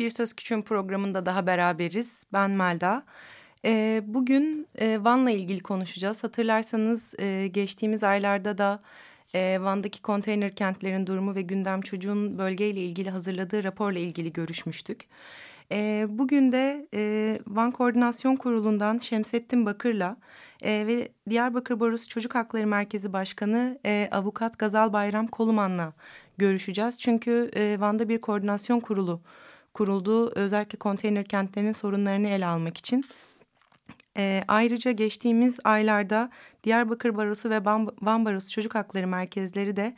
Bir Söz Küçüğün programında daha beraberiz. Ben Melda. E, bugün e, Van'la ilgili konuşacağız. Hatırlarsanız e, geçtiğimiz aylarda da e, Van'daki konteyner kentlerin durumu ve gündem çocuğun bölgeyle ilgili hazırladığı raporla ilgili görüşmüştük. E, bugün de e, Van Koordinasyon Kurulu'ndan Şemsettin Bakır'la e, ve Diyarbakır Borusu Çocuk Hakları Merkezi Başkanı e, Avukat Gazal Bayram Koluman'la görüşeceğiz. Çünkü e, Van'da bir koordinasyon kurulu kuruldu. Özellikle konteyner kentlerinin sorunlarını ele almak için. E, ayrıca geçtiğimiz aylarda Diyarbakır Barosu ve Van Barosu Çocuk Hakları Merkezleri de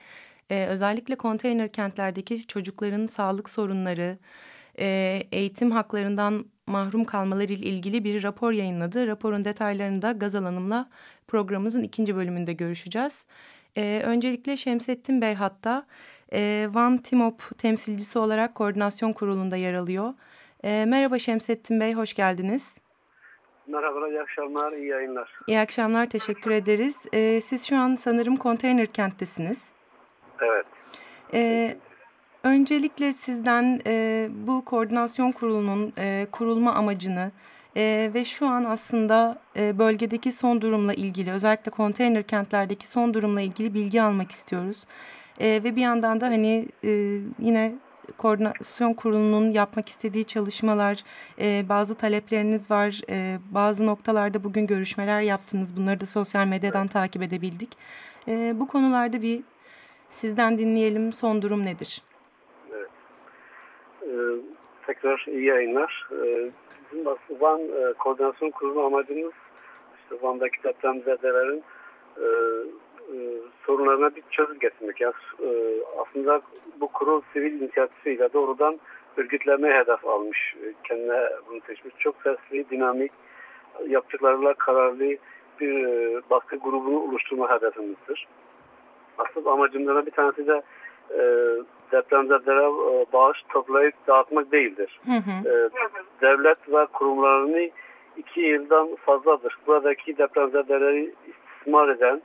e, özellikle konteyner kentlerdeki çocukların sağlık sorunları, e, eğitim haklarından mahrum kalmaları ile ilgili bir rapor yayınladı. Raporun detaylarını da Gazal Hanım'la programımızın ikinci bölümünde görüşeceğiz. E, öncelikle Şemsettin Bey hatta e, Van Timop temsilcisi olarak koordinasyon kurulunda yer alıyor. E, merhaba Şemsettin Bey, hoş geldiniz. Merhabalar, iyi akşamlar, iyi yayınlar. İyi akşamlar, teşekkür ederiz. E, siz şu an sanırım konteyner kenttesiniz. Evet. E, öncelikle sizden e, bu koordinasyon kurulunun e, kurulma amacını e, ve şu an aslında e, bölgedeki son durumla ilgili, özellikle konteyner kentlerdeki son durumla ilgili bilgi almak istiyoruz. E, ve bir yandan da hani e, yine koordinasyon kurulunun yapmak istediği çalışmalar, e, bazı talepleriniz var. E, bazı noktalarda bugün görüşmeler yaptınız. Bunları da sosyal medyadan takip edebildik. E, bu konularda bir sizden dinleyelim. Son durum nedir? Evet. Ee, tekrar iyi yayınlar. Ee, bizim aslında Van e, Koordinasyon Kurulu amacımız işte Van'daki depremzedelerin e, sorunlarına bir çözüm getirmek. Yani, e, aslında bu kurul sivil inisiyatifiyle doğrudan örgütlemeye hedef almış. E, kendine bunu seçmiş. Çok sesli, dinamik, yaptıklarıyla kararlı bir e, baskı grubunu oluşturma hedefimizdir. Asıl amacımdan bir tanesi de e, depremzedelere e, bağış toplayıp dağıtmak değildir. Hı hı. E, devlet ve kurumlarını iki yıldan fazladır. Buradaki depremzedeleri istismar eden,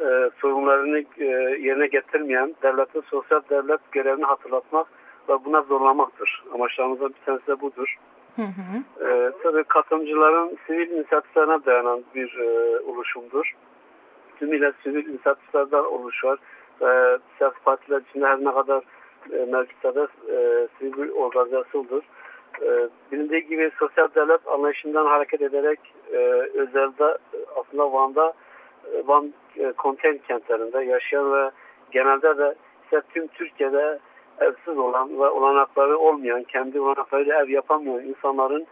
e, sorunlarını e, yerine getirmeyen devletin sosyal devlet görevini hatırlatmak ve buna zorlamaktır. Amaçlarımızdan bir tanesi de budur. Hı hı. E, tabii katılımcıların sivil inisiyatiflerine dayanan bir e, oluşumdur. Tümüyle sivil inisiyatiflerden oluşuyor. E, siyasi partiler içinde her ne kadar e, mevcutta e, sivil organizasyondur. E, bilindiği gibi sosyal devlet anlayışından hareket ederek e, özelde aslında Van'da Van e, konteyner kentlerinde yaşayan ve genelde de ise tüm Türkiye'de evsiz olan ve olanakları olmayan, kendi olanaklarıyla ev yapamayan insanların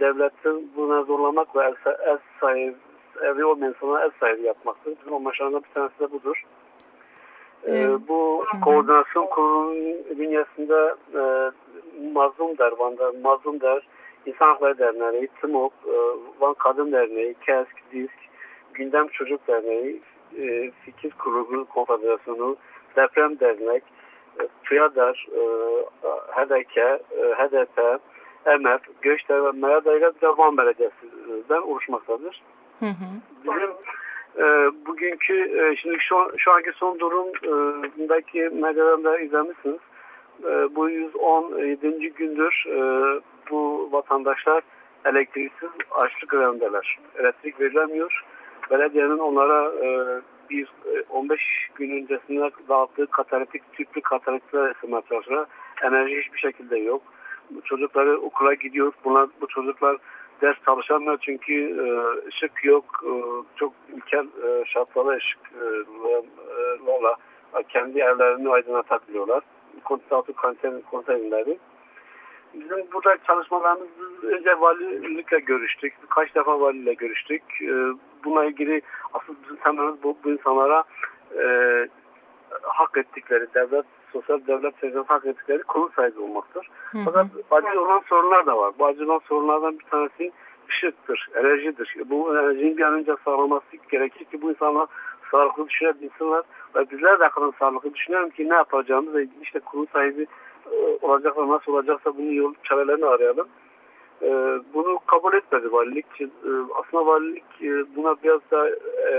devletin buna zorlamak ve ev, ev sahibi, evi olmayan insanlara ev sahibi yapmaktır. Bizim amaçlarından bir tanesi de budur. Ee, bu koordinasyon kurulunun bünyesinde e, Mazlum Der, Van'da Mazlum Der, İnsan Hakları Derneği, TİMOP, e, Van Kadın Derneği, KESK, DİSK, Gündem Çocuk Derneği, e, Fikir Kurulu Konfederasyonu, Deprem Dernek, e, FİADAR, e, HDK, e, HDP, EMEF, Göçler ve MERADA ile bir Van Belediyesi'den oluşmaktadır. Hı hı. Bizim e, bugünkü, e, şimdi şu, şu anki son durumdaki medyadan da izlemişsiniz. E, bu 117. gündür e, bu vatandaşlar elektriksiz açlık grevindeler. Elektrik verilemiyor belediyenin onlara e, bir e, 15 gün öncesinde dağıttığı katalitik tüplü katalitikler ısınma çalışıyor. Enerji hiçbir şekilde yok. Bu çocukları okula gidiyor. Bunlar, bu çocuklar ders çalışamıyor çünkü e, ışık yok. E, çok ilkel e, şartlarda ışıkla e, kendi evlerini aydınlatabiliyorlar. Kontratı konteynerleri. Bizim burada çalışmalarımız önce valilikle görüştük. Kaç defa valiyle görüştük. E, buna ilgili asıl temelimiz bu, bu insanlara e, hak ettikleri devlet sosyal devlet tecrübesi hak ettikleri konu sahibi olmaktır. Hı hı. Fakat acil olan sorunlar da var. Bu acil olan sorunlardan bir tanesi ışıktır, enerjidir. Bu enerjinin bir an önce sağlaması gerekir ki bu insanlar sağlıklı düşünebilsinler ve bizler de kadar sağlıklı düşünelim ki ne yapacağımızla ilgili işte konu sahibi e, olacaksa nasıl olacaksa bunun yol çarelerini arayalım. E, bunu kabul etmedi valilik. E, aslında valilik e, buna biraz da e,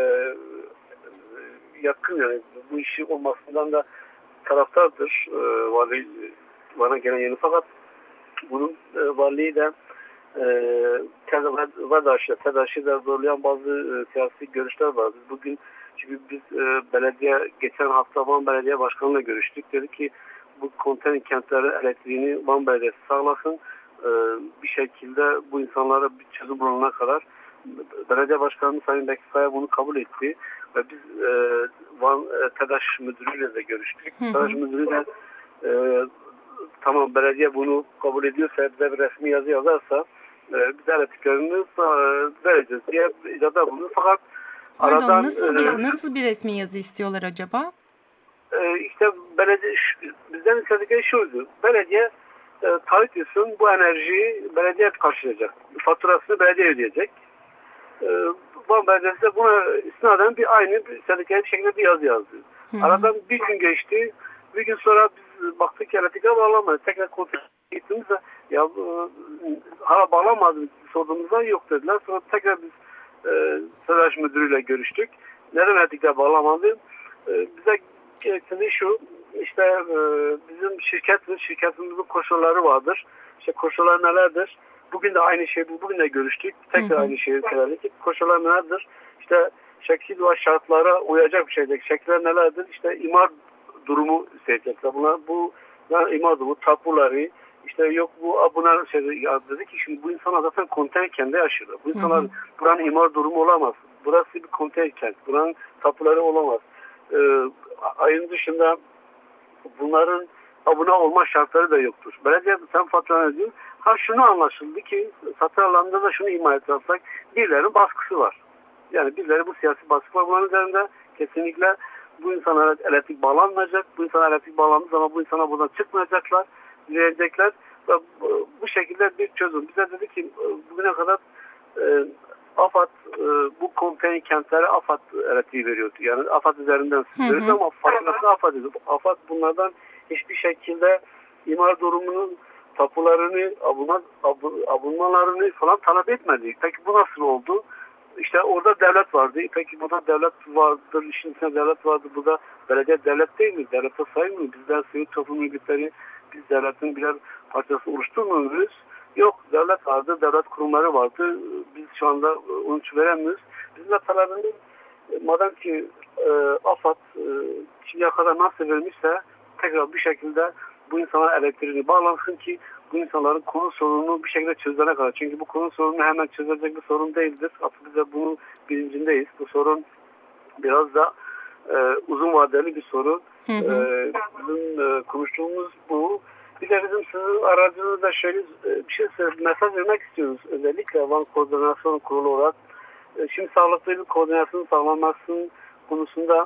yakın yani bu işi olmasından da taraftardır e, vali bana gelen yeni fakat bunun e, valiliği de TEDAŞ'ı TEDAŞ'ı da zorlayan bazı e, siyasi görüşler var. Biz bugün çünkü biz e, belediye geçen hafta Van Belediye Başkanı'yla görüştük. Dedi ki bu konteyner kentlerin elektriğini Van Belediyesi sağlasın. E, bir şekilde bu insanlara bir çözüm bulunana kadar belediye başkanı Sayın Bekir Kaya bunu kabul etti ve biz e, Van e, TEDAŞ müdürüyle de görüştük. Hı hı. TEDAŞ müdürü de e, tamam belediye bunu kabul ediyorsa bize bir resmi yazı yazarsa e, biz elektriklerini e, vereceğiz diye icada bulundu. Fakat Pardon aradan, nasıl e, bir nasıl bir resmi yazı istiyorlar acaba? e, işte belediye bizden istedikleri şuydu. Belediye e, etsin bu enerjiyi belediye karşılayacak. Faturasını belediye ödeyecek. E, Van Belediyesi de buna istinaden bir aynı bir bir şekilde bir yazı yazdı. Hı hı. Aradan bir gün geçti. Bir gün sonra biz baktık ki elektrikler bağlanmadı. Tekrar kontrol gittiğimizde ya hala bağlanmadı sorduğumuzda yok dediler. Sonra tekrar biz e, Sadaş müdürüyle görüştük. Neden elektrikler bağlamadı? E, bize gerektiği şu işte e, bizim şirket şirketimizin koşulları vardır. İşte koşullar nelerdir? Bugün de aynı şey bu. Bugün de görüştük. Tekrar aynı şeyi söyledik. Koşullar nelerdir? İşte şekil ve şartlara uyacak bir şeydir. Şekiller nelerdir? İşte imar durumu isteyecekler. Bunlar bu yani imar durumu, tapuları, işte yok bu buna şey dedi ki şimdi bu insanlar zaten konteyner kendi yaşıyorlar. Bu insanlar Hı hı. buranın imar durumu olamaz. Burası bir konteyner kent. Buranın tapuları olamaz. Ee, ayın dışında bunların abone olma şartları da yoktur. Belediye sen fatura ödüyor. Ha şunu anlaşıldı ki satın alanında da şunu ima etsek birilerinin baskısı var. Yani birileri bu siyasi baskı var. Bunların üzerinde kesinlikle bu insanlara elektrik bağlanmayacak. Bu insanlar elektrik bağlandığı zaman bu insanlar buradan çıkmayacaklar. Direnecekler. Ve bu, şekilde bir çözüm. Bize dedi ki bugüne kadar e, AFAD e, bu konteyner kentlere AFAD elektriği veriyordu. Yani AFAD üzerinden veriyordu ama faturasını AFAD ediyordu. AFAD bunlardan hiçbir şekilde imar durumunun tapularını, abuna, abu, abunmalarını falan talep etmedi. Peki bu nasıl oldu? İşte orada devlet vardı. Peki burada devlet vardır, işin içinde devlet vardı. Burada belediye devlet değil mi? Devlete saymıyor. Bizler sivil toplum örgütleri, biz devletin birer parçası oluşturmuyor muyuz? Yok, devlet vardı, devlet kurumları vardı. Biz şu anda onu veremiyoruz. Bizim de talebimiz e, madem ki e, AFAD e, şimdiye kadar nasıl vermişse tekrar bir şekilde bu insanlara elektriğini bağlansın ki bu insanların konu sorununu bir şekilde çözene kadar. Çünkü bu konu sorunu hemen çözülecek bir sorun değildir. Aslında biz de bunun bilincindeyiz. Bu sorun biraz da e, uzun vadeli bir sorun. Hı E, hı. bizim e, konuştuğumuz bu. Bir de bizim sizin aracınızda şöyle e, bir şey mesaj vermek istiyoruz. Özellikle Van Koordinasyon Kurulu olarak. E, şimdi sağlıklı bir koordinasyon sağlanmasının konusunda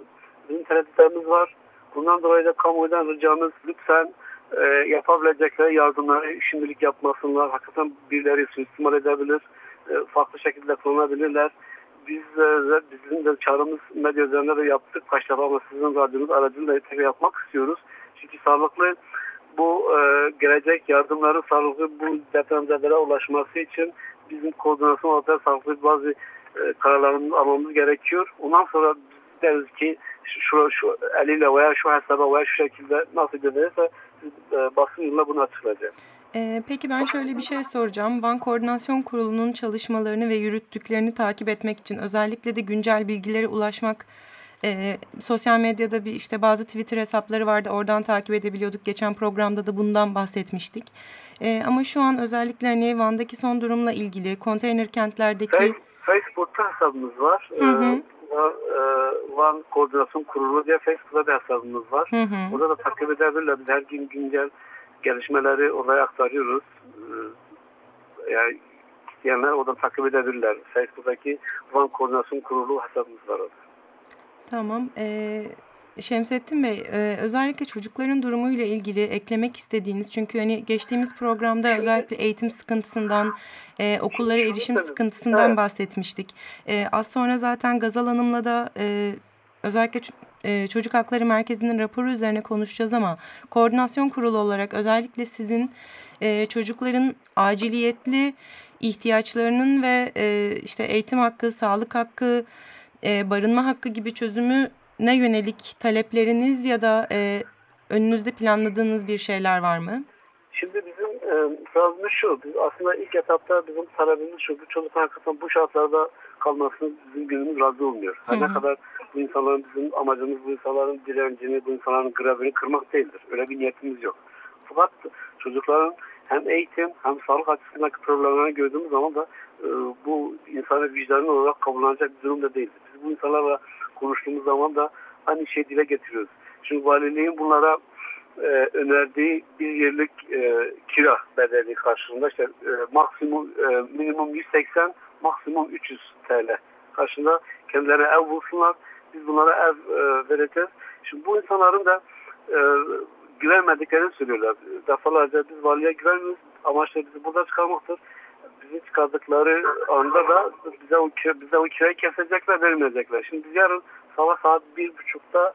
bizim tereddütlerimiz var. Bundan dolayı da kamuoyundan ricamız lütfen e, yapabilecekleri yardımları şimdilik yapmasınlar. Hakikaten birileri suistimal edebilir. E, farklı şekilde kullanabilirler. Biz de, bizim de çağrımız medya üzerinde de yaptık. Kaç defa ama sizin radyonuz aracılığıyla tekrar yapmak istiyoruz. Çünkü sağlıklı bu e, gelecek yardımların sağlıklı bu depremzedelere ulaşması için bizim koordinasyon olarak sağlıklı bazı e, kararlarımızı almamız gerekiyor. Ondan sonra deriz ki şu, şu eliyle veya şu hesaba veya şu şekilde nasıl gönderirse e, basın yoluyla bunu açıklayacağız. Ee, peki ben şöyle bir şey soracağım. Van Koordinasyon Kurulu'nun çalışmalarını ve yürüttüklerini takip etmek için özellikle de güncel bilgilere ulaşmak e, sosyal medyada bir işte bazı Twitter hesapları vardı. Oradan takip edebiliyorduk. Geçen programda da bundan bahsetmiştik. E, ama şu an özellikle hani Van'daki son durumla ilgili konteyner kentlerdeki Face- Facebook'ta hesabımız var. Hı hı. Van, Koordinasyon Kurulu diye Facebook'ta da hesabımız var. Hı hı. Orada da takip edebilirler. Biz her gün güncel gelişmeleri oraya aktarıyoruz. Yani isteyenler oradan takip edebilirler. Facebook'taki Van Koordinasyon Kurulu hesabımız var orada. Tamam. Ee, Şemsettin Bey, e, özellikle çocukların durumuyla ilgili eklemek istediğiniz çünkü hani geçtiğimiz programda özellikle eğitim sıkıntısından, e, okullara erişim sıkıntısından evet. bahsetmiştik. E, az sonra zaten Gazal Hanım'la da e, özellikle e, Çocuk Hakları Merkezi'nin raporu üzerine konuşacağız ama koordinasyon kurulu olarak özellikle sizin e, çocukların aciliyetli ihtiyaçlarının ve e, işte eğitim hakkı, sağlık hakkı, e, barınma hakkı gibi çözümü ne yönelik talepleriniz ya da e, önünüzde planladığınız bir şeyler var mı? Şimdi bizim e, sorunumuz şu, biz aslında ilk etapta bizim talebimiz şu, bu çocuk hakikaten bu şartlarda kalmasını bizim günümüz razı olmuyor. Her ne kadar bu insanların bizim amacımız bu insanların direncini, bu insanların grevini kırmak değildir. Öyle bir niyetimiz yok. Fakat çocukların hem eğitim hem sağlık açısındaki problemlerini gördüğümüz zaman da e, bu insanı vicdanı olarak kabullanacak bir durum da değildir. Bu insanlarla konuştuğumuz zaman da aynı şey dile getiriyoruz. Çünkü valiliğin bunlara e, önerdiği bir yerlik e, kira bedeli karşılığında işte e, maksimum e, minimum 180 maksimum 300 TL karşılığında kendilerine ev bulsunlar. Biz bunlara ev e, vereceğiz. Şimdi bu insanların da e, güvenmediklerini söylüyorlar. Defalarca biz valiye güvenmiyoruz. Amaçları bizi burada çıkarmaktır. Bizi çıkardıkları anda da bize o, bize o kirayı kesecekler, vermeyecekler. Şimdi biz yarın sabah saat bir buçukta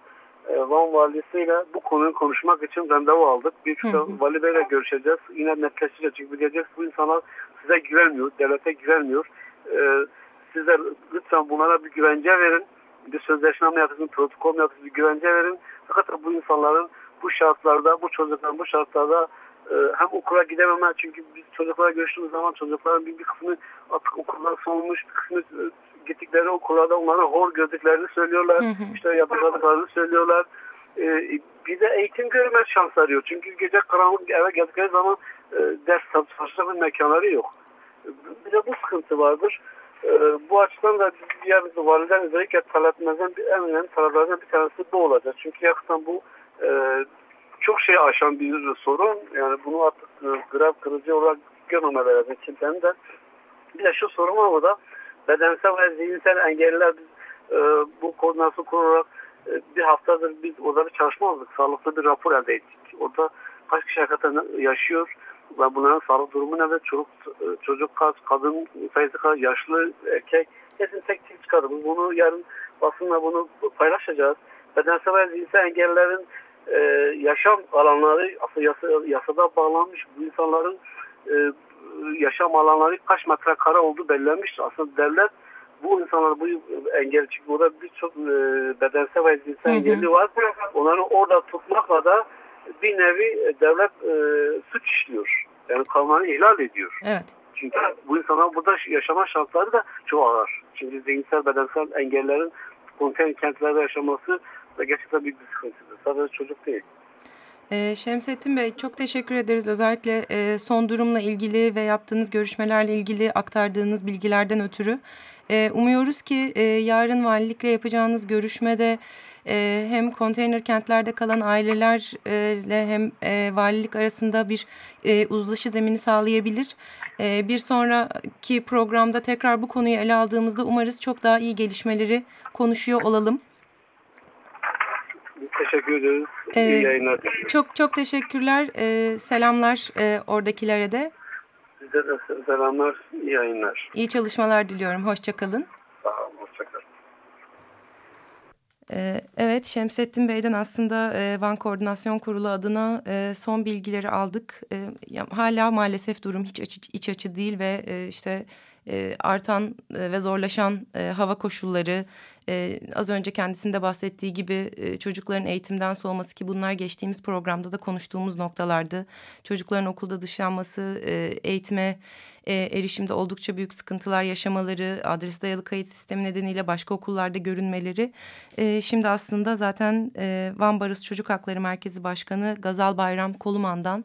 e, Van valisiyle bu konuyu konuşmak için randevu aldık. Bir buçukta vali beyle görüşeceğiz. Yine netleşeceğiz. Çünkü diyeceğiz bu insanlar size güvenmiyor, devlete güvenmiyor. E, sizler lütfen bunlara bir güvence verin. Bir sözleşme mi yapın, protokol mu yapın, bir güvence verin. Fakat bu insanların bu şartlarda, bu çocukların bu şartlarda e, hem okula gidememe çünkü biz çocuklara görüştüğümüz zaman çocukların bir, bir kısmı artık okuldan soğumuş, bir kısmı e, gittikleri okullarda onların hor gördüklerini söylüyorlar. Hı hı. İşte yapıladıklarını söylüyorlar. E, bir de eğitim görme şans arıyor. Çünkü gece karanlık eve geldikleri zaman e, ders çalışacak bir mekanları yok. Bir de bu sıkıntı vardır. E, bu açıdan da diğer valiler özellikle talepimizden en önemli taleplerden bir tanesi bu olacak. Çünkü yakından bu e, çok şey aşan bir sorun. Yani bunu artık e, grev kırıcı olarak görmemeleri lazım kimsenin de. Bir de şu sorun var burada. Bedensel ve zihinsel engelliler biz e, bu koordinasyon kurularak e, bir haftadır biz orada bir çalışma aldık. Sağlıklı bir rapor elde ettik. Orada kaç kişi hakikaten yaşıyor ve bunların sağlık durumu ne ve çocuk, e, çocuk kaç, kadın sayısı kaç, yaşlı, erkek hepsini tek tek çıkardık. Bunu yarın basınla bunu paylaşacağız bedensel ve zihinsel engellerin e, yaşam alanları aslında yasa, yasada bağlanmış bu insanların e, yaşam alanları kaç metrekare oldu belirlenmiş. Aslında devlet bu insanlar bu engel çünkü burada birçok e, bedensel ve zihinsel engelli var. Onları orada tutmakla da bir nevi devlet e, suç işliyor. Yani kanunu ihlal ediyor. Evet. Çünkü bu insanlar burada yaşama şartları da çok ağır. Çünkü zihinsel bedensel engellerin konteyner kentlerde yaşaması da gerçekten büyük bir sıkıntıdır. Sadece çocuk değil. Ee, Şemsettin Bey çok teşekkür ederiz. Özellikle e, son durumla ilgili ve yaptığınız görüşmelerle ilgili aktardığınız bilgilerden ötürü. E, umuyoruz ki e, yarın valilikle yapacağınız görüşmede e, hem konteyner kentlerde kalan ailelerle hem e, valilik arasında bir e, uzlaşı zemini sağlayabilir. E, bir sonraki programda tekrar bu konuyu ele aldığımızda umarız çok daha iyi gelişmeleri konuşuyor olalım. Teşekkür ederiz. Ee, İyi yayınlar. Çok çok teşekkürler. Ee, selamlar e, oradakilere de. Size de selamlar. İyi yayınlar. İyi çalışmalar diliyorum. Hoşçakalın. Sağ olun. Hoşçakalın. Ee, evet Şemsettin Bey'den aslında e, Van Koordinasyon Kurulu adına e, son bilgileri aldık. E, hala maalesef durum hiç açı, iç açı değil ve e, işte e, artan e, ve zorlaşan e, hava koşulları, e, az önce kendisinde bahsettiği gibi e, çocukların eğitimden soğuması ki bunlar geçtiğimiz programda da konuştuğumuz noktalardı. Çocukların okulda dışlanması, e, eğitime e, erişimde oldukça büyük sıkıntılar yaşamaları, adres dayalı kayıt sistemi nedeniyle başka okullarda görünmeleri. E, şimdi aslında zaten e, Van Barış Çocuk Hakları Merkezi Başkanı Gazal Bayram Koluman'dan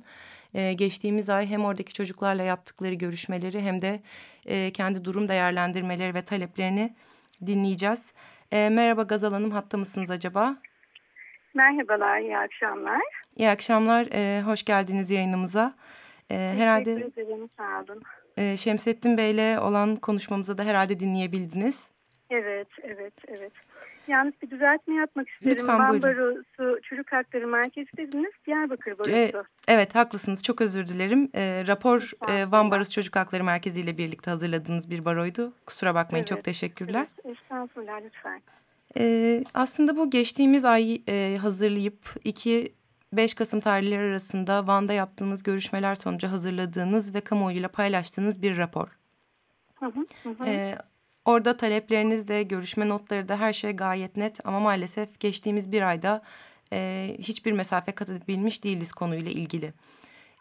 e, geçtiğimiz ay hem oradaki çocuklarla yaptıkları görüşmeleri hem de e, kendi durum değerlendirmeleri ve taleplerini dinleyeceğiz. E, merhaba Gazal Hanım, hatta mısınız acaba? Merhabalar, iyi akşamlar. İyi akşamlar, e, hoş geldiniz yayınımıza. E, herhalde ederim, sağ olun. E, Şemsettin Bey'le olan konuşmamızı da herhalde dinleyebildiniz. Evet, evet, evet. Yalnız bir düzeltme yapmak isterim. Lütfen Van buyurun. Barosu Çocuk Hakları Merkezi dediniz. Diyarbakır Barosu. E, evet haklısınız çok özür dilerim. E, rapor e, Van Barosu Çocuk Hakları Merkezi ile birlikte hazırladığınız bir baroydu. Kusura bakmayın çok Evet, teşekkürler. Evet, estağfurullah lütfen. E, aslında bu geçtiğimiz ay e, hazırlayıp 2 5 Kasım tarihleri arasında Van'da yaptığınız görüşmeler sonucu hazırladığınız ve kamuoyuyla paylaştığınız bir rapor. Hı, hı hı. Ee, orada talepleriniz de, görüşme notları da her şey gayet net ama maalesef geçtiğimiz bir ayda e, hiçbir mesafe kat edebilmiş değiliz konuyla ilgili.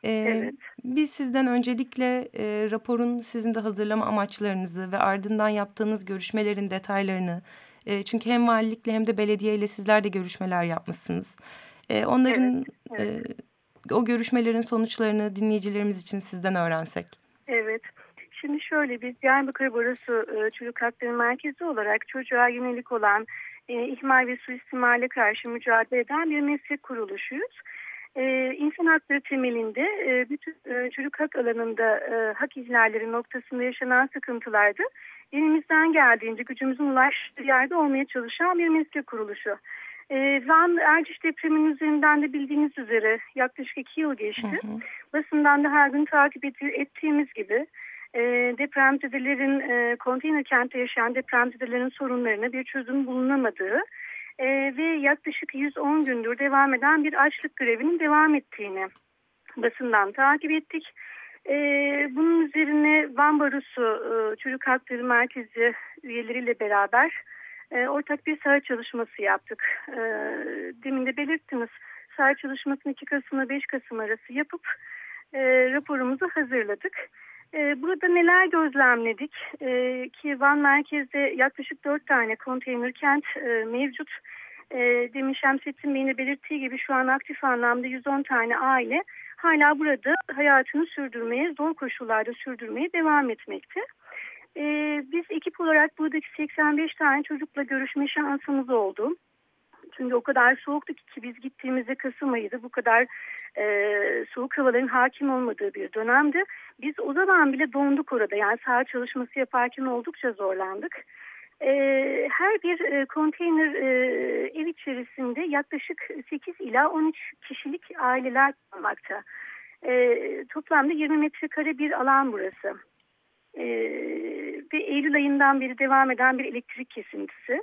Ee, Evet. Biz sizden öncelikle e, raporun sizin de hazırlama amaçlarınızı ve ardından yaptığınız görüşmelerin detaylarını, e, çünkü hem valilikle hem de belediyeyle sizler de görüşmeler yapmışsınız. E, onların Evet, e, o görüşmelerin sonuçlarını dinleyicilerimiz için sizden öğrensek. Evet. Şimdi şöyle biz Diyarbakır Barosu e, Çocuk Hakları Merkezi olarak çocuğa yönelik olan e, ihmal ve suistimale karşı mücadele eden bir meslek kuruluşuyuz. E, insan hakları temelinde e, bütün e, çocuk hak alanında e, hak ihlalleri noktasında yaşanan sıkıntılarda elimizden geldiğince gücümüzün ulaştığı yerde olmaya çalışan bir meslek kuruluşu. E, Van Erciş depreminin üzerinden de bildiğiniz üzere yaklaşık iki yıl geçti. Hı hı. Basından da her gün takip ettiğimiz gibi e, depremzedelerin e, konteyner kentte yaşayan depremzedelerin sorunlarına bir çözüm bulunamadığı e, ve yaklaşık 110 gündür devam eden bir açlık grevinin devam ettiğini basından takip ettik. E, bunun üzerine Van Barosu e, Çocuk Hakları Merkezi üyeleriyle beraber e, ortak bir saha çalışması yaptık. E, demin de belirttiniz saha çalışmasını 2 Kasım ile 5 Kasım arası yapıp e, raporumuzu hazırladık. E, burada neler gözlemledik e, ki Van merkezde yaklaşık 4 tane konteyner kent e, mevcut. E, demin Şemsettin Bey'in de belirttiği gibi şu an aktif anlamda 110 tane aile hala burada hayatını sürdürmeye, zor koşullarda sürdürmeye devam etmekte. Biz ekip olarak buradaki 85 tane çocukla görüşme şansımız oldu. Çünkü o kadar soğuktu ki biz gittiğimizde Kasım ayıydı. Bu kadar e, soğuk havaların hakim olmadığı bir dönemdi. Biz o zaman bile donduk orada. Yani saha çalışması yaparken oldukça zorlandık. E, her bir e, konteyner e, ev içerisinde yaklaşık 8 ila 13 kişilik aileler kalmakta. E, toplamda 20 metrekare bir alan burası. E, ve Eylül ayından beri devam eden bir elektrik kesintisi.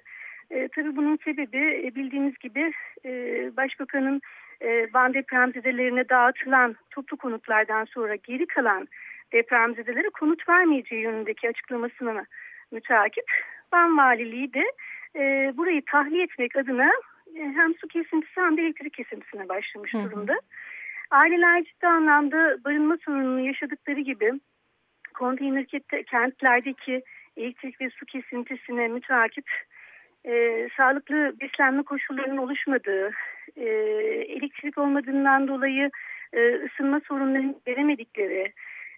E, tabii bunun sebebi e, bildiğiniz gibi e, Başbakanın e, Van depremzedelerine dağıtılan toplu konutlardan sonra geri kalan depremzedelere konut vermeyeceği yönündeki açıklamasına mütakip Van Valiliği de e, burayı tahliye etmek adına e, hem su kesintisi hem de elektrik kesintisine başlamış Hı hı. durumda. Aileler ciddi anlamda barınma sorununu yaşadıkları gibi konteyner kent- kentlerdeki elektrik ve su kesintisine mütakip e, sağlıklı beslenme koşullarının oluşmadığı, e, elektrik olmadığından dolayı e, ısınma sorunlarını veremedikleri,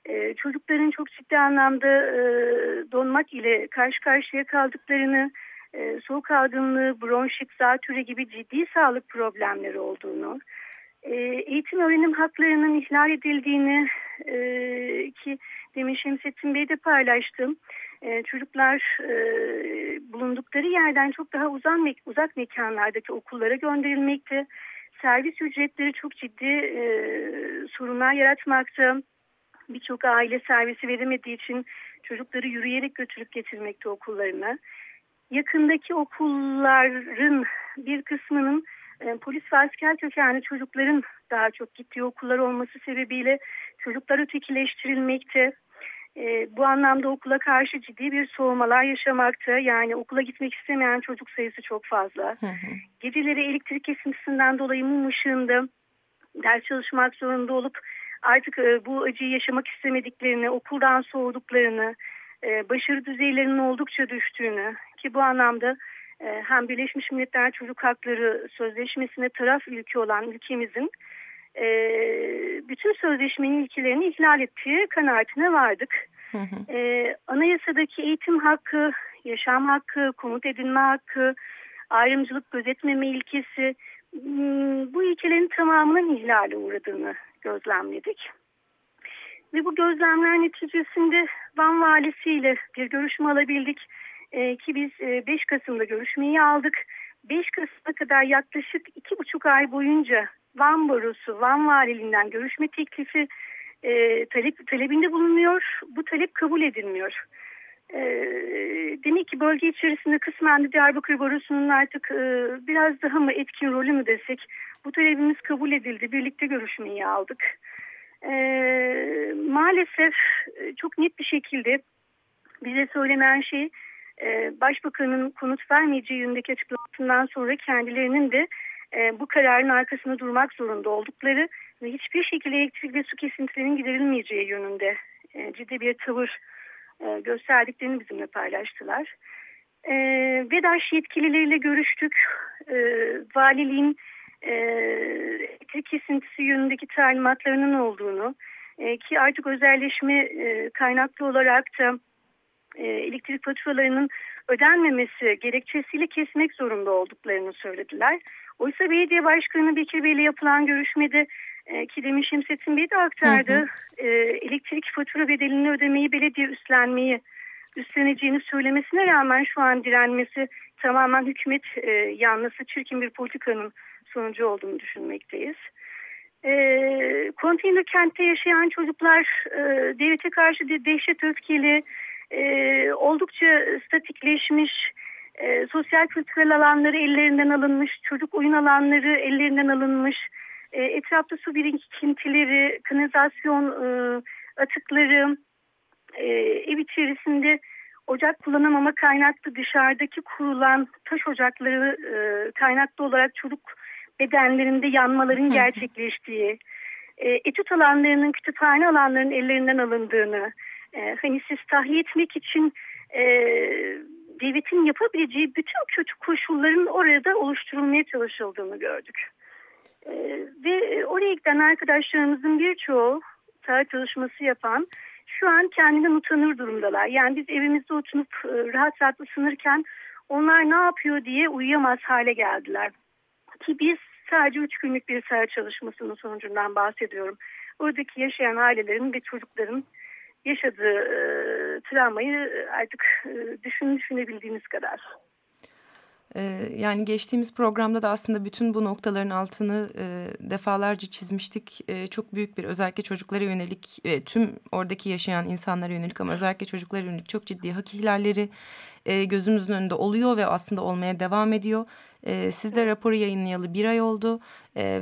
e, çocukların çok ciddi anlamda e, donmak ile karşı karşıya kaldıklarını, e, soğuk algınlığı, bronşit, zatüre gibi ciddi sağlık problemleri olduğunu, e, eğitim öğrenim haklarının ihlal edildiğini e, ki demin Şemsettin Bey de paylaştım. E, çocuklar e, bulundukları yerden çok daha uzak, me uzak mekanlardaki okullara gönderilmekte. Servis ücretleri çok ciddi e, sorunlar yaratmakta. Birçok aile servisi veremediği için çocukları yürüyerek götürüp getirmekte okullarına. Yakındaki okulların bir kısmının e, polis ve asker kökenli çocukların daha çok gittiği okullar olması sebebiyle çocuklar ötekileştirilmekte. E, bu anlamda okula karşı ciddi bir soğumalar yaşamakta. Yani okula gitmek istemeyen çocuk sayısı çok fazla. Hı hı. Geceleri elektrik kesintisinden dolayı mum ışığında ders çalışmak zorunda olup artık e, bu acıyı yaşamak istemediklerini, okuldan soğuduklarını, e, başarı düzeylerinin oldukça düştüğünü ki bu anlamda e, hem Birleşmiş Milletler Çocuk Hakları Sözleşmesi'ne taraf ülke olan ülkemizin e, bütün sözleşmenin ilkelerini ihlal ettiği kanaatine vardık. Hı hı. E, anayasadaki eğitim hakkı, yaşam hakkı, komut edinme hakkı, ayrımcılık gözetmeme ilkesi hmm, bu ilkelerin tamamının ihlale uğradığını gözlemledik. Ve bu gözlemler neticesinde Van valisiyle bir görüşme alabildik. E, ki biz e, 5 Kasım'da görüşmeyi aldık. 5 Kasım'a kadar yaklaşık 2,5 ay boyunca Van Barosu, Van Valiliğinden görüşme teklifi e, talep, talebinde bulunuyor. Bu talep kabul edilmiyor. E, demek ki bölge içerisinde kısmen de Diyarbakır Barosu'nun artık e, biraz daha mı etkin rolü mü desek bu talebimiz kabul edildi. Birlikte görüşmeyi aldık. E, maalesef e, çok net bir şekilde bize söylenen şey e, Başbakanın konut vermeyeceği yönündeki açıklamasından sonra kendilerinin de e, bu kararın arkasında durmak zorunda oldukları ve hiçbir şekilde elektrik ve su kesintilerinin giderilmeyeceği yönünde e, ciddi bir tavır e, gösterdiklerini bizimle paylaştılar. E, VEDAŞ yetkilileriyle görüştük. E, valiliğin e, elektrik kesintisi yönündeki talimatlarının olduğunu e, ki artık özelleşme e, kaynaklı olarak da e, elektrik faturalarının ödenmemesi gerekçesiyle kesmek zorunda olduklarını söylediler. Oysa belediye başkanı Bekir Bey ile yapılan görüşmede e, ki demin Şemsettin Bey de aktardı. Hı hı. E, elektrik fatura bedelini ödemeyi belediye üstlenmeyi üstleneceğini söylemesine rağmen şu an direnmesi tamamen hükümet e, yanlısı çirkin bir politikanın sonucu olduğunu düşünmekteyiz. E, konteyner kentte yaşayan çocuklar e, devlete karşı de dehşet öfkeli, e, oldukça statikleşmiş, e, sosyal kültürel alanları ellerinden alınmış, çocuk oyun alanları ellerinden alınmış, e, etrafta su birikintileri, kanalizasyon e, atıkları, e, ev içerisinde ocak kullanamama kaynaklı dışarıdaki kurulan taş ocakları e, kaynaklı olarak çocuk bedenlerinde yanmaların gerçekleştiği, e, etüt alanlarının, kütüphane alanlarının ellerinden alındığını, e, hani siz tahliye etmek için e, devletin yapabileceği bütün kötü koşulların orada oluşturulmaya çalışıldığını gördük. E, ve oraya giden arkadaşlarımızın birçoğu sağ çalışması yapan şu an kendinden utanır durumdalar. Yani biz evimizde oturup e, rahat rahat ısınırken onlar ne yapıyor diye uyuyamaz hale geldiler. Ki biz sadece üç günlük bir sağ çalışmasının sonucundan bahsediyorum. Oradaki yaşayan ailelerin ve çocukların yaşadığı e, travmayı artık e, düşün düşünebildiğiniz kadar. Yani geçtiğimiz programda da aslında bütün bu noktaların altını e, defalarca çizmiştik. E, çok büyük bir özellikle çocuklara yönelik e, tüm oradaki yaşayan insanlara yönelik ama özellikle çocuklara yönelik çok ciddi hak ihlalleri e, gözümüzün önünde oluyor ve aslında olmaya devam ediyor. E, siz de raporu yayınlayalı bir ay oldu. E,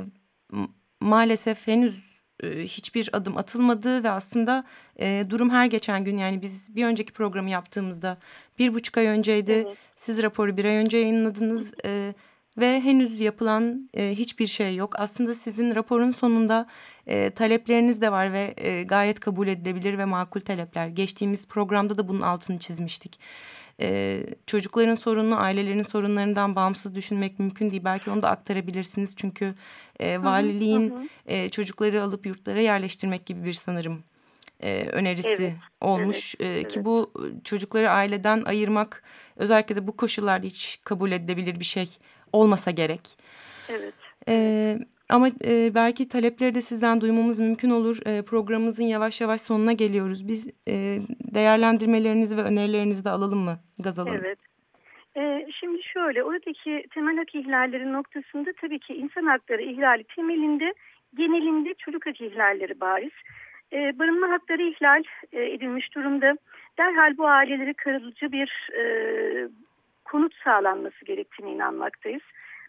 maalesef henüz e, hiçbir adım atılmadı ve aslında e, durum her geçen gün yani biz bir önceki programı yaptığımızda bir buçuk ay önceydi. Evet. Siz raporu bir ay önce yayınladınız e, ve henüz yapılan e, hiçbir şey yok. Aslında sizin raporun sonunda e, talepleriniz de var ve e, gayet kabul edilebilir ve makul talepler. Geçtiğimiz programda da bunun altını çizmiştik e, çocukların sorununu ailelerin sorunlarından bağımsız düşünmek mümkün değil. Belki onu da aktarabilirsiniz çünkü e, valiliğin hı hı. E, çocukları alıp yurtlara yerleştirmek gibi bir sanırım e, önerisi evet, olmuş evet, e, evet. ki bu çocukları aileden ayırmak özellikle de bu koşullarda hiç kabul edilebilir bir şey olmasa gerek. Evet. E, ama e, belki talepleri de sizden duymamız mümkün olur. E, programımızın yavaş yavaş sonuna geliyoruz. Biz e, değerlendirmelerinizi ve önerilerinizi de alalım mı Gaz alalım? Evet. E, şimdi şöyle oradaki temel hak ihlalleri noktasında tabii ki insan hakları ihlali temelinde genelinde çocuk hak ihlalleri bariz. E, barınma hakları ihlal e, edilmiş durumda. Derhal bu ailelere kalıcı bir e, konut sağlanması gerektiğine inanmaktayız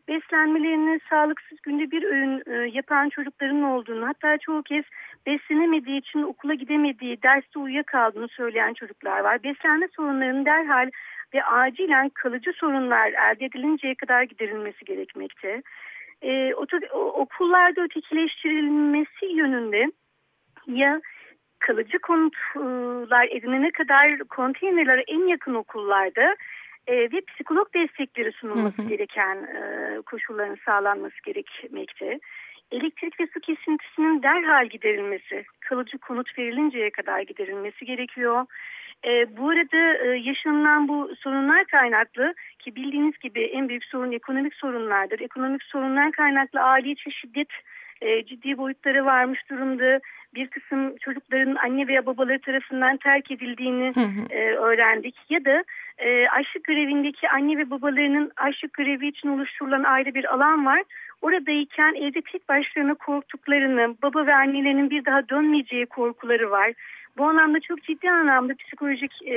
beslenmelerini sağlıksız günde bir öğün e, yapan çocukların olduğunu hatta çoğu kez beslenemediği için okula gidemediği, derste uyuyakaldığını söyleyen çocuklar var. Beslenme sorunlarının derhal ve acilen kalıcı sorunlar elde edilinceye kadar giderilmesi gerekmekte. E, okullarda ötekileştirilmesi yönünde ya kalıcı konutlar edinene kadar konteynerlere en yakın okullarda e, ve psikolog destekleri sunulması hı hı. gereken e, koşulların sağlanması gerekmekte. Elektrik ve su kesintisinin derhal giderilmesi, kalıcı konut verilinceye kadar giderilmesi gerekiyor. E, bu arada e, yaşanılan bu sorunlar kaynaklı ki bildiğiniz gibi en büyük sorun ekonomik sorunlardır. Ekonomik sorunlar kaynaklı aile içi şiddet e, ciddi boyutlara varmış durumda. Bir kısım çocukların anne veya babaları tarafından terk edildiğini e, öğrendik. Ya da e, açlık grevindeki anne ve babalarının açlık grevi için oluşturulan ayrı bir alan var. Oradayken evde tek başlarına korktuklarını, baba ve annelerinin bir daha dönmeyeceği korkuları var. Bu anlamda çok ciddi anlamda psikolojik e,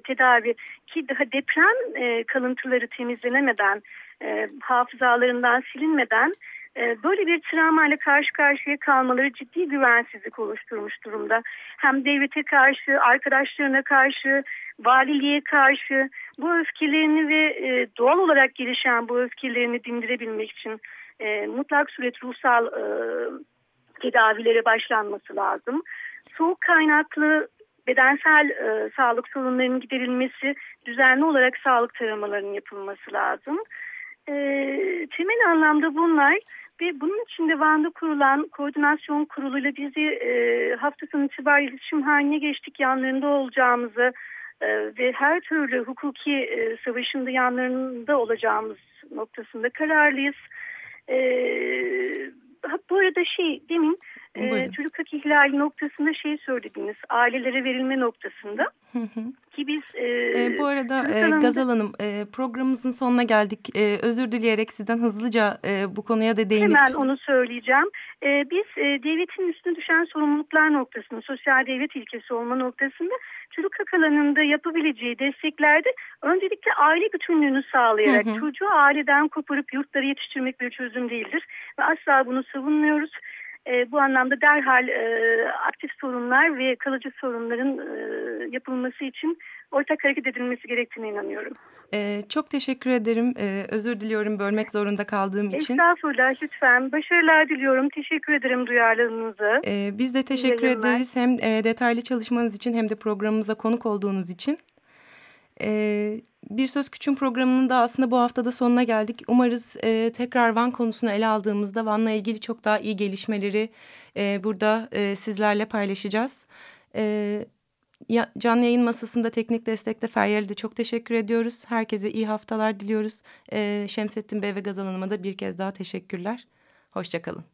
tedavi ki daha deprem e, kalıntıları temizlenemeden, e, hafızalarından silinmeden böyle bir travmayla karşı karşıya kalmaları ciddi güvensizlik oluşturmuş durumda. Hem devlete karşı, arkadaşlarına karşı, valiliğe karşı bu öfkelerini ve e, doğal olarak gelişen bu öfkelerini dindirebilmek için e, mutlak suret ruhsal e, tedavilere başlanması lazım. Soğuk kaynaklı bedensel sağlık sorunlarının giderilmesi, düzenli olarak sağlık taramalarının yapılması lazım. E, temel anlamda bunlar ve bunun için de Van'da kurulan koordinasyon kuruluyla bizi e, hafta sonu itibariyle iletişim haline geçtik yanlarında olacağımızı e, ve her türlü hukuki e, savaşında yanlarında olacağımız noktasında kararlıyız. E, bu arada şey demin e, çocuk hak ihlali noktasında şey söylediniz ailelere verilme noktasında. Hı hı. Ki biz... E, e, bu arada e, Gazal Hanım e, programımızın sonuna geldik. E, özür dileyerek sizden hızlıca e, bu konuya da değinip... Hemen onu söyleyeceğim. E, biz e, devletin üstüne düşen sorumluluklar noktasında, sosyal devlet ilkesi olma noktasında çocuk alanında yapabileceği desteklerde öncelikle aile bütünlüğünü sağlayarak hı hı. çocuğu aileden koparıp yurtları yetiştirmek bir çözüm değildir. Ve asla bunu savunmuyoruz. E, bu anlamda derhal e, aktif sorunlar ve kalıcı sorunların e, yapılması için ortak hareket edilmesi gerektiğine inanıyorum. Ee, çok teşekkür ederim. Ee, özür diliyorum bölmek zorunda kaldığım için. Estağfurullah lütfen. Başarılar diliyorum. Teşekkür ederim duyarlılığınıza. Ee, biz de teşekkür ederiz hem e, detaylı çalışmanız için hem de programımıza konuk olduğunuz için. Ee, bir Söz Küçüğün programının da aslında bu haftada sonuna geldik. Umarız e, tekrar Van konusunu ele aldığımızda Van'la ilgili çok daha iyi gelişmeleri e, burada e, sizlerle paylaşacağız. Evet ya, canlı yayın masasında teknik destekte Feryal'e de çok teşekkür ediyoruz. Herkese iyi haftalar diliyoruz. Ee, Şemsettin Bey ve Gazal Hanım'a da bir kez daha teşekkürler. Hoşçakalın.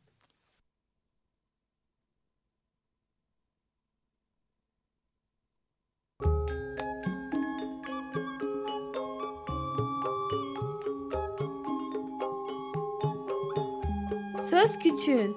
Söz Küçüğün